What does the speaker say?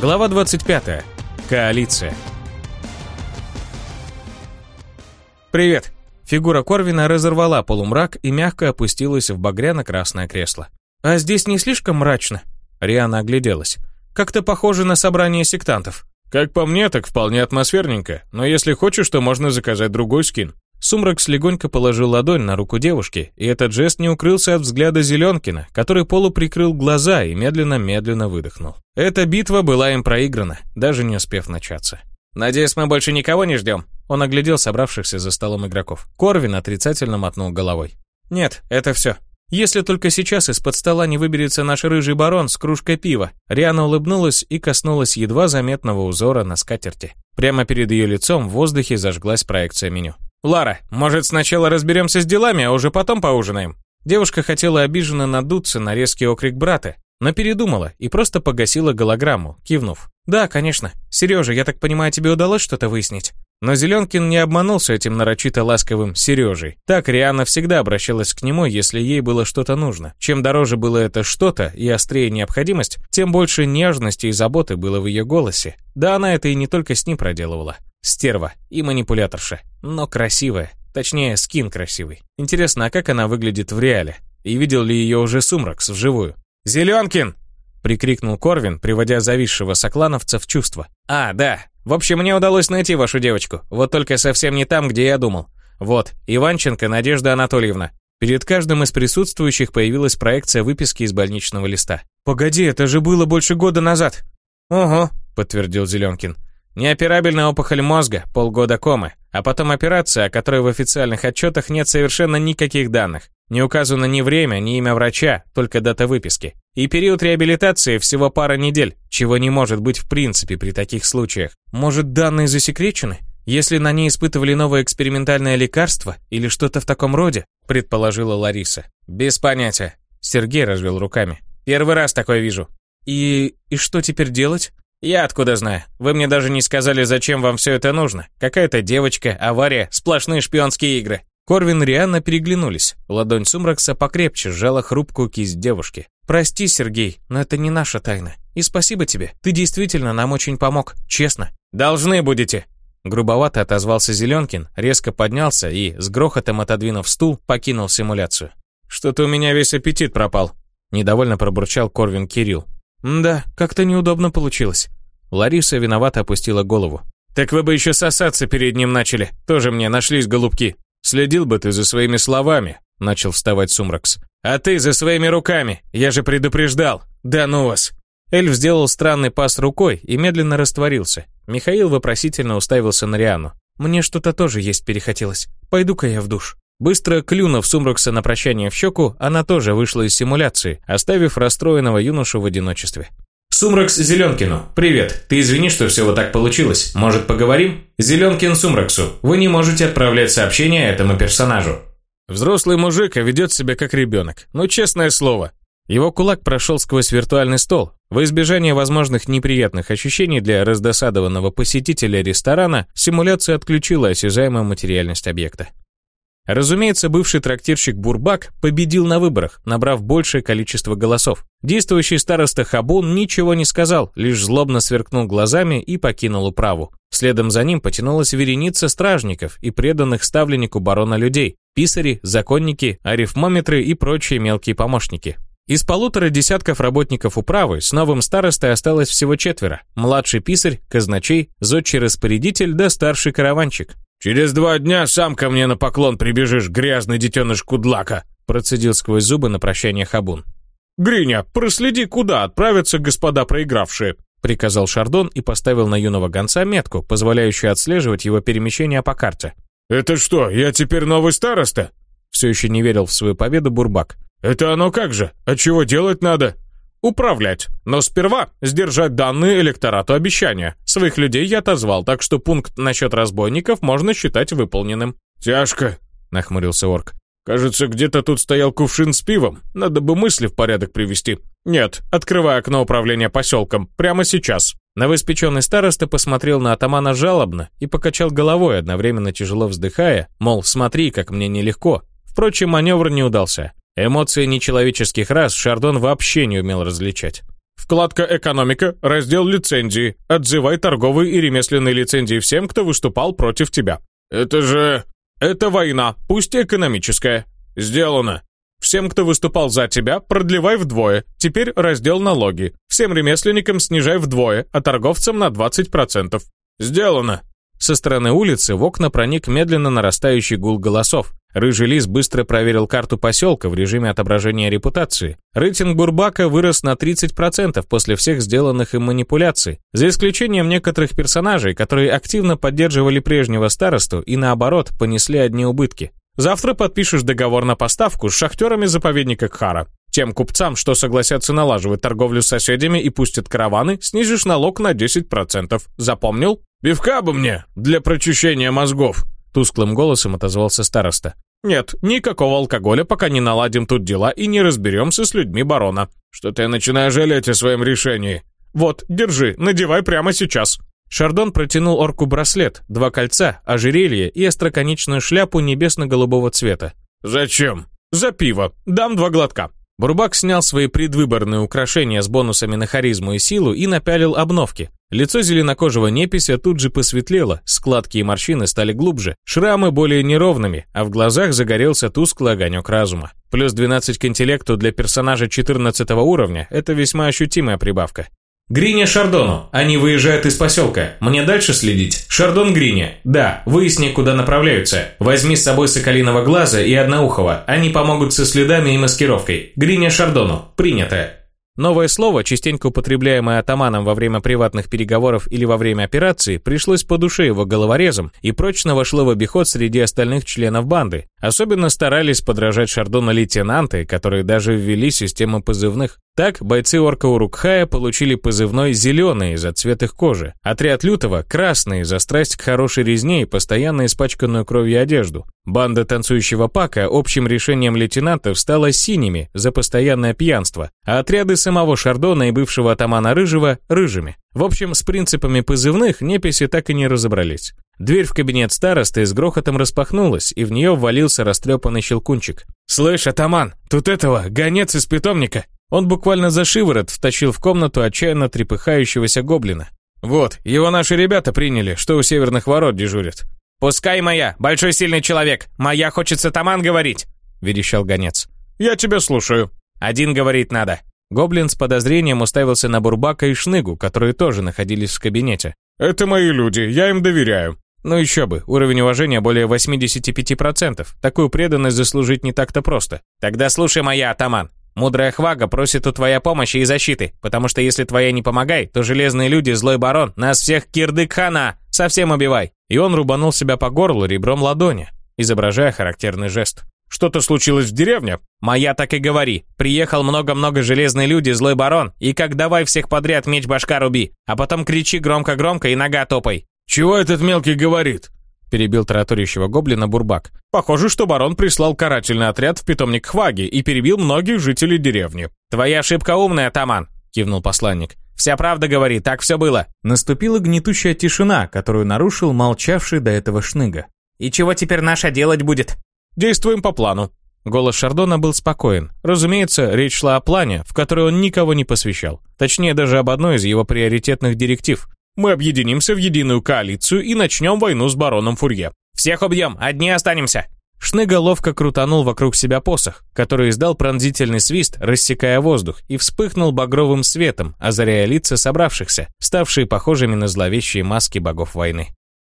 Глава 25. Коалиция. «Привет!» Фигура Корвина разорвала полумрак и мягко опустилась в багряно-красное кресло. «А здесь не слишком мрачно?» Риана огляделась. «Как-то похоже на собрание сектантов». «Как по мне, так вполне атмосферненько, но если хочешь, то можно заказать другой скин». Сумрак слегонько положил ладонь на руку девушки, и этот жест не укрылся от взгляда Зеленкина, который полуприкрыл глаза и медленно-медленно выдохнул. Эта битва была им проиграна, даже не успев начаться. «Надеюсь, мы больше никого не ждем?» Он оглядел собравшихся за столом игроков. Корвин отрицательно мотнул головой. «Нет, это все. Если только сейчас из-под стола не выберется наш рыжий барон с кружкой пива». Риана улыбнулась и коснулась едва заметного узора на скатерти. Прямо перед ее лицом в воздухе зажглась проекция меню. «Лара, может, сначала разберемся с делами, а уже потом поужинаем?» Девушка хотела обиженно надуться на резкий окрик брата, но передумала и просто погасила голограмму, кивнув. «Да, конечно. Сережа, я так понимаю, тебе удалось что-то выяснить?» Но Зеленкин не обманулся этим нарочито ласковым Сережей. Так Риана всегда обращалась к нему, если ей было что-то нужно. Чем дороже было это что-то и острее необходимость, тем больше нежности и заботы было в ее голосе. Да она это и не только с ним проделывала. Стерва и манипуляторша. Но красивая. Точнее, скин красивый. Интересно, а как она выглядит в реале? И видел ли ее уже Сумракс вживую? «Зеленкин!» — прикрикнул Корвин, приводя зависшего соклановца в чувство. «А, да. В общем, мне удалось найти вашу девочку. Вот только совсем не там, где я думал. Вот, Иванченко Надежда Анатольевна». Перед каждым из присутствующих появилась проекция выписки из больничного листа. «Погоди, это же было больше года назад!» «Ого», — подтвердил Зеленкин. Неоперабельная опухоль мозга, полгода комы, а потом операция, о которой в официальных отчетах нет совершенно никаких данных. Не указано ни время, ни имя врача, только дата выписки. И период реабилитации всего пара недель, чего не может быть в принципе при таких случаях. Может, данные засекречены? Если на ней испытывали новое экспериментальное лекарство или что-то в таком роде, предположила Лариса. Без понятия. Сергей развел руками. Первый раз такое вижу. И... и что теперь делать? «Я откуда знаю? Вы мне даже не сказали, зачем вам все это нужно. Какая-то девочка, авария, сплошные шпионские игры». Корвин и Рианна переглянулись. Ладонь Сумракса покрепче сжала хрупкую кисть девушки. «Прости, Сергей, но это не наша тайна. И спасибо тебе. Ты действительно нам очень помог, честно». «Должны будете!» Грубовато отозвался Зеленкин, резко поднялся и, с грохотом отодвинув стул, покинул симуляцию. «Что-то у меня весь аппетит пропал», — недовольно пробурчал Корвин Кирилл. «Да, как-то неудобно получилось». Лариса виновато опустила голову. «Так вы бы еще сосаться перед ним начали. Тоже мне нашлись голубки. Следил бы ты за своими словами», — начал вставать Сумракс. «А ты за своими руками. Я же предупреждал. Да ну вас». Эльф сделал странный пас рукой и медленно растворился. Михаил вопросительно уставился на Риану. «Мне что-то тоже есть перехотелось. Пойду-ка я в душ». Быстро клюнув Сумракса на прощание в щеку, она тоже вышла из симуляции, оставив расстроенного юношу в одиночестве. «Сумракс Зеленкину, привет. Ты извини, что все вот так получилось. Может, поговорим? Зеленкин Сумраксу, вы не можете отправлять сообщения этому персонажу». Взрослый мужик, а ведет себя как ребенок. Ну, честное слово. Его кулак прошел сквозь виртуальный стол. В избежание возможных неприятных ощущений для раздосадованного посетителя ресторана, симуляция отключила осязаемую материальность объекта. Разумеется, бывший трактирщик Бурбак победил на выборах, набрав большее количество голосов. Действующий староста Хабун ничего не сказал, лишь злобно сверкнул глазами и покинул управу. Следом за ним потянулась вереница стражников и преданных ставленнику барона людей, писари, законники, арифмометры и прочие мелкие помощники. Из полутора десятков работников управы с новым старостой осталось всего четверо. Младший писарь, казначей, зодчий распорядитель да старший караванчик. «Через два дня сам ко мне на поклон прибежишь, грязный детеныш Кудлака», процедил сквозь зубы на прощание Хабун. «Гриня, проследи, куда отправятся господа проигравшие», приказал Шардон и поставил на юного гонца метку, позволяющую отслеживать его перемещения по карте. «Это что, я теперь новый староста?» Все еще не верил в свою победу Бурбак. «Это оно как же? А чего делать надо?» Управлять. Но сперва сдержать данные электорату обещания. Своих людей я отозвал, так что пункт насчет разбойников можно считать выполненным». «Тяжко», — нахмурился орк. «Кажется, где-то тут стоял кувшин с пивом. Надо бы мысли в порядок привести. Нет, открывай окно управления поселком. Прямо сейчас». Новоиспеченный староста посмотрел на атамана жалобно и покачал головой, одновременно тяжело вздыхая, мол, смотри, как мне нелегко. Впрочем, маневр не удался. Эмоции нечеловеческих рас Шардон вообще не умел различать. Вкладка «Экономика», раздел «Лицензии». Отзывай торговые и ремесленные лицензии всем, кто выступал против тебя. Это же... Это война, пусть и экономическая. Сделано. Всем, кто выступал за тебя, продлевай вдвое. Теперь раздел налоги. Всем ремесленникам снижай вдвое, а торговцам на 20%. Сделано. Со стороны улицы в окна проник медленно нарастающий гул голосов. Рыжий лис быстро проверил карту поселка в режиме отображения репутации. Рейтинг Бурбака вырос на 30% после всех сделанных им манипуляций, за исключением некоторых персонажей, которые активно поддерживали прежнего старосту и наоборот понесли одни убытки. Завтра подпишешь договор на поставку с шахтерами заповедника Кхара. Тем купцам, что согласятся налаживать торговлю с соседями и пустят караваны, снизишь налог на 10%. Запомнил? «Пивка бы мне, для прочищения мозгов», — тусклым голосом отозвался староста. «Нет, никакого алкоголя, пока не наладим тут дела и не разберемся с людьми барона. Что-то я начинаю жалеть о своем решении. Вот, держи, надевай прямо сейчас». Шардон протянул орку браслет, два кольца, ожерелье и остроконечную шляпу небесно-голубого цвета. «Зачем?» «За пиво. Дам два глотка». Бурбак снял свои предвыборные украшения с бонусами на харизму и силу и напялил обновки. Лицо зеленокожего непися тут же посветлело, складки и морщины стали глубже, шрамы более неровными, а в глазах загорелся тусклый огонек разума. Плюс 12 к интеллекту для персонажа 14 уровня – это весьма ощутимая прибавка. Гриня Шардону. Они выезжают из поселка. Мне дальше следить? Шардон Гриня. Да, выясни, куда направляются. Возьми с собой Соколиного Глаза и Одноухого. Они помогут со следами и маскировкой. Гриня Шардону. Принято. Новое слово, частенько употребляемое атаманом во время приватных переговоров или во время операции, пришлось по душе его головорезом и прочно вошло в обиход среди остальных членов банды. Особенно старались подражать Шардону лейтенанты, которые даже ввели систему позывных. Так, бойцы орка Урукхая получили позывной «зеленый» за цвет их кожи, отряд Лютого – «красный» за страсть к хорошей резне и постоянно испачканную кровью одежду. Банда танцующего Пака общим решением лейтенантов стала «синими» за постоянное пьянство, а отряды самого Шардона и бывшего атамана Рыжего – «рыжими». В общем, с принципами позывных неписи так и не разобрались. Дверь в кабинет старосты с грохотом распахнулась, и в нее ввалился растрепанный щелкунчик. «Слышь, атаман, тут этого, гонец из питомника!» Он буквально за шиворот втащил в комнату отчаянно трепыхающегося гоблина. «Вот, его наши ребята приняли, что у северных ворот дежурят». «Пускай моя, большой сильный человек, моя хочется таман говорить», — верещал гонец. «Я тебя слушаю». «Один говорить надо». Гоблин с подозрением уставился на Бурбака и Шныгу, которые тоже находились в кабинете. «Это мои люди, я им доверяю». Ну еще бы, уровень уважения более 85%. Такую преданность заслужить не так-то просто. Тогда слушай моя, атаман. Мудрая Хвага просит у твоей помощи и защиты, потому что если твоя не помогай, то железные люди, злой барон, нас всех кирдык хана, совсем убивай. И он рубанул себя по горлу ребром ладони, изображая характерный жест. Что-то случилось в деревне? Моя так и говори. Приехал много-много железные люди, злой барон, и как давай всех подряд меч башка руби, а потом кричи громко-громко и нога топай. Чего этот мелкий говорит? Перебил тараторящего гоблина Бурбак. «Похоже, что барон прислал карательный отряд в питомник Хваги и перебил многих жителей деревни». «Твоя ошибка умная, атаман», — кивнул посланник. «Вся правда говорит, так все было». Наступила гнетущая тишина, которую нарушил молчавший до этого шныга. «И чего теперь наша делать будет?» «Действуем по плану». Голос Шардона был спокоен. Разумеется, речь шла о плане, в который он никого не посвящал. Точнее, даже об одной из его приоритетных директив мы объединимся в единую коалицию и начнем войну с бароном Фурье. Всех убьем, одни останемся!» Шныга ловко крутанул вокруг себя посох, который издал пронзительный свист, рассекая воздух, и вспыхнул багровым светом, озаряя лица собравшихся, ставшие похожими на зловещие маски богов войны.